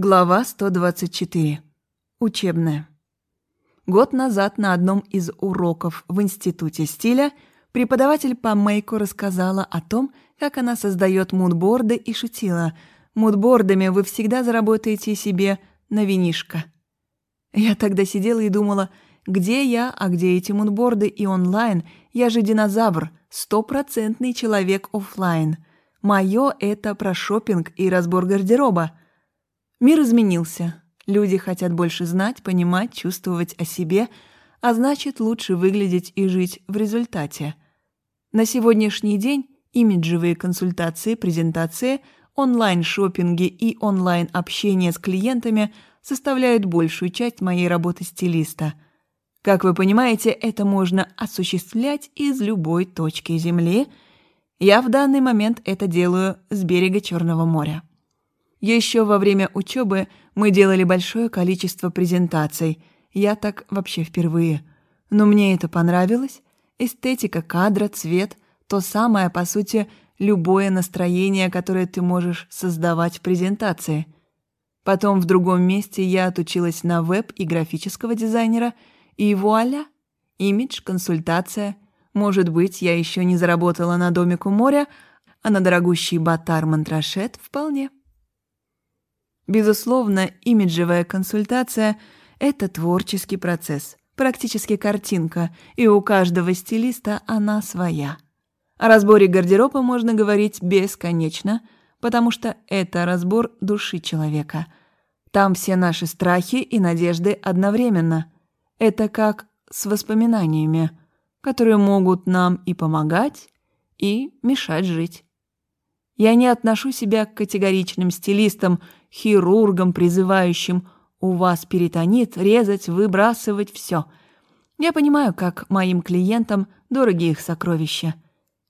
Глава 124. Учебная. Год назад на одном из уроков в Институте стиля преподаватель по мейку рассказала о том, как она создает мудборды и шутила. Мудбордами вы всегда заработаете себе на винишко. Я тогда сидела и думала, где я, а где эти мудборды и онлайн? Я же динозавр, стопроцентный человек офлайн. Мое это про шопинг и разбор гардероба. Мир изменился. Люди хотят больше знать, понимать, чувствовать о себе, а значит, лучше выглядеть и жить в результате. На сегодняшний день имиджевые консультации, презентации, онлайн-шопинги и онлайн-общение с клиентами составляют большую часть моей работы стилиста. Как вы понимаете, это можно осуществлять из любой точки Земли. Я в данный момент это делаю с берега Черного моря. Еще во время учебы мы делали большое количество презентаций. Я так вообще впервые. Но мне это понравилось. Эстетика кадра, цвет — то самое, по сути, любое настроение, которое ты можешь создавать в презентации. Потом в другом месте я отучилась на веб и графического дизайнера, и вуаля! Имидж, консультация. Может быть, я еще не заработала на домик у моря, а на дорогущий батар Монтрашет вполне. Безусловно, имиджевая консультация — это творческий процесс, практически картинка, и у каждого стилиста она своя. О разборе гардероба можно говорить бесконечно, потому что это разбор души человека. Там все наши страхи и надежды одновременно. Это как с воспоминаниями, которые могут нам и помогать, и мешать жить. Я не отношу себя к категоричным стилистам, хирургам, призывающим «у вас перитонит, резать, выбрасывать все». Я понимаю, как моим клиентам дороги их сокровища.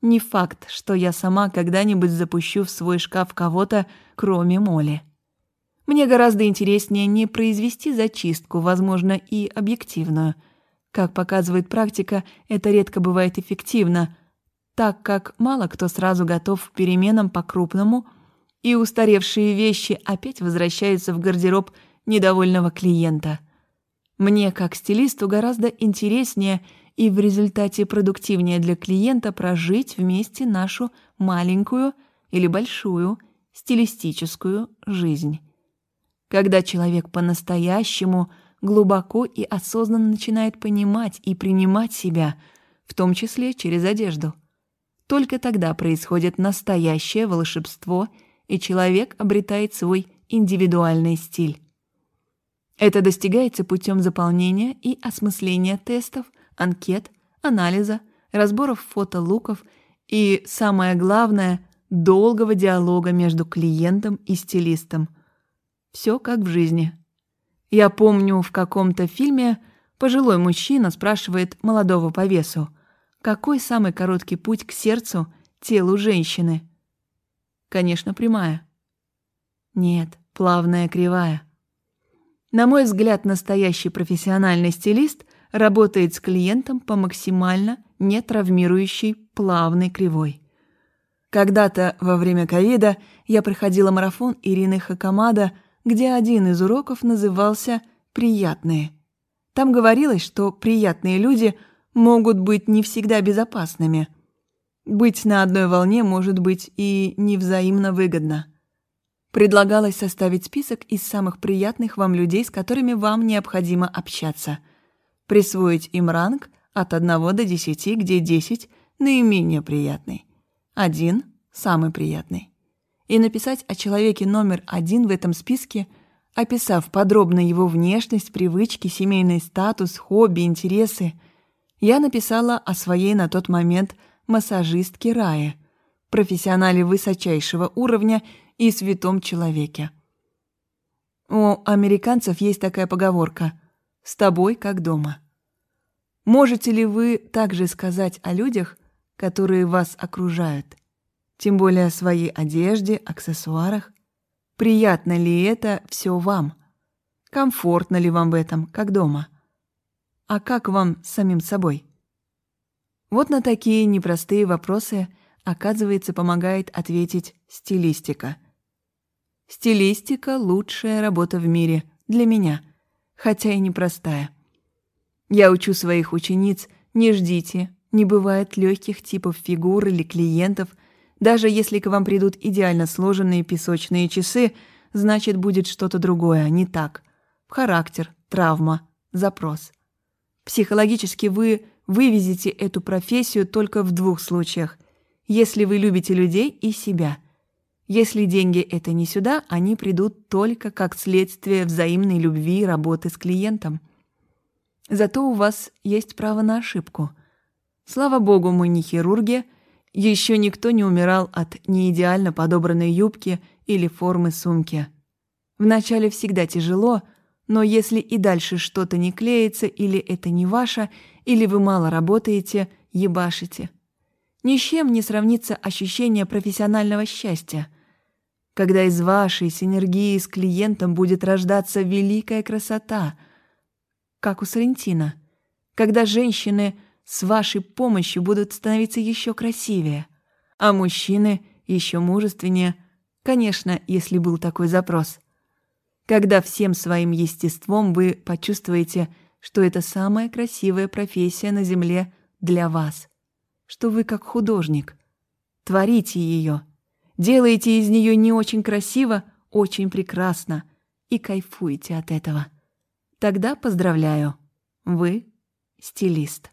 Не факт, что я сама когда-нибудь запущу в свой шкаф кого-то, кроме Моли. Мне гораздо интереснее не произвести зачистку, возможно, и объективную. Как показывает практика, это редко бывает эффективно – так как мало кто сразу готов к переменам по-крупному, и устаревшие вещи опять возвращаются в гардероб недовольного клиента. Мне, как стилисту, гораздо интереснее и в результате продуктивнее для клиента прожить вместе нашу маленькую или большую стилистическую жизнь. Когда человек по-настоящему глубоко и осознанно начинает понимать и принимать себя, в том числе через одежду – только тогда происходит настоящее волшебство, и человек обретает свой индивидуальный стиль. Это достигается путем заполнения и осмысления тестов, анкет, анализа, разборов фотолуков и, самое главное, долгого диалога между клиентом и стилистом. Все как в жизни. Я помню, в каком-то фильме пожилой мужчина спрашивает молодого по весу – какой самый короткий путь к сердцу, телу женщины? Конечно, прямая. Нет, плавная кривая. На мой взгляд, настоящий профессиональный стилист работает с клиентом по максимально нетравмирующей плавной кривой. Когда-то во время ковида я проходила марафон Ирины Хакамада, где один из уроков назывался «Приятные». Там говорилось, что приятные люди – могут быть не всегда безопасными. Быть на одной волне может быть и невзаимно выгодно. Предлагалось составить список из самых приятных вам людей, с которыми вам необходимо общаться. Присвоить им ранг от 1 до 10, где 10 – наименее приятный. Один – самый приятный. И написать о человеке номер один в этом списке, описав подробно его внешность, привычки, семейный статус, хобби, интересы – я написала о своей на тот момент массажистке Рае, профессионале высочайшего уровня и святом человеке. У американцев есть такая поговорка «с тобой как дома». Можете ли вы также сказать о людях, которые вас окружают? Тем более о своей одежде, аксессуарах? Приятно ли это все вам? Комфортно ли вам в этом, как дома? А как вам с самим собой? Вот на такие непростые вопросы, оказывается, помогает ответить стилистика. Стилистика – лучшая работа в мире для меня, хотя и непростая. Я учу своих учениц, не ждите, не бывает легких типов фигур или клиентов. Даже если к вам придут идеально сложенные песочные часы, значит будет что-то другое, не так. Характер, травма, запрос. Психологически вы вывезете эту профессию только в двух случаях. Если вы любите людей и себя. Если деньги — это не сюда, они придут только как следствие взаимной любви и работы с клиентом. Зато у вас есть право на ошибку. Слава богу, мы не хирурги. Еще никто не умирал от неидеально подобранной юбки или формы сумки. Вначале всегда тяжело — но если и дальше что-то не клеится, или это не ваше, или вы мало работаете, ебашите. Ни с чем не сравнится ощущение профессионального счастья. Когда из вашей синергии с клиентом будет рождаться великая красота, как у Сарентина. Когда женщины с вашей помощью будут становиться еще красивее, а мужчины еще мужественнее, конечно, если был такой запрос – когда всем своим естеством вы почувствуете, что это самая красивая профессия на Земле для вас, что вы как художник. Творите ее, делаете из нее не очень красиво, очень прекрасно и кайфуете от этого. Тогда поздравляю, вы стилист.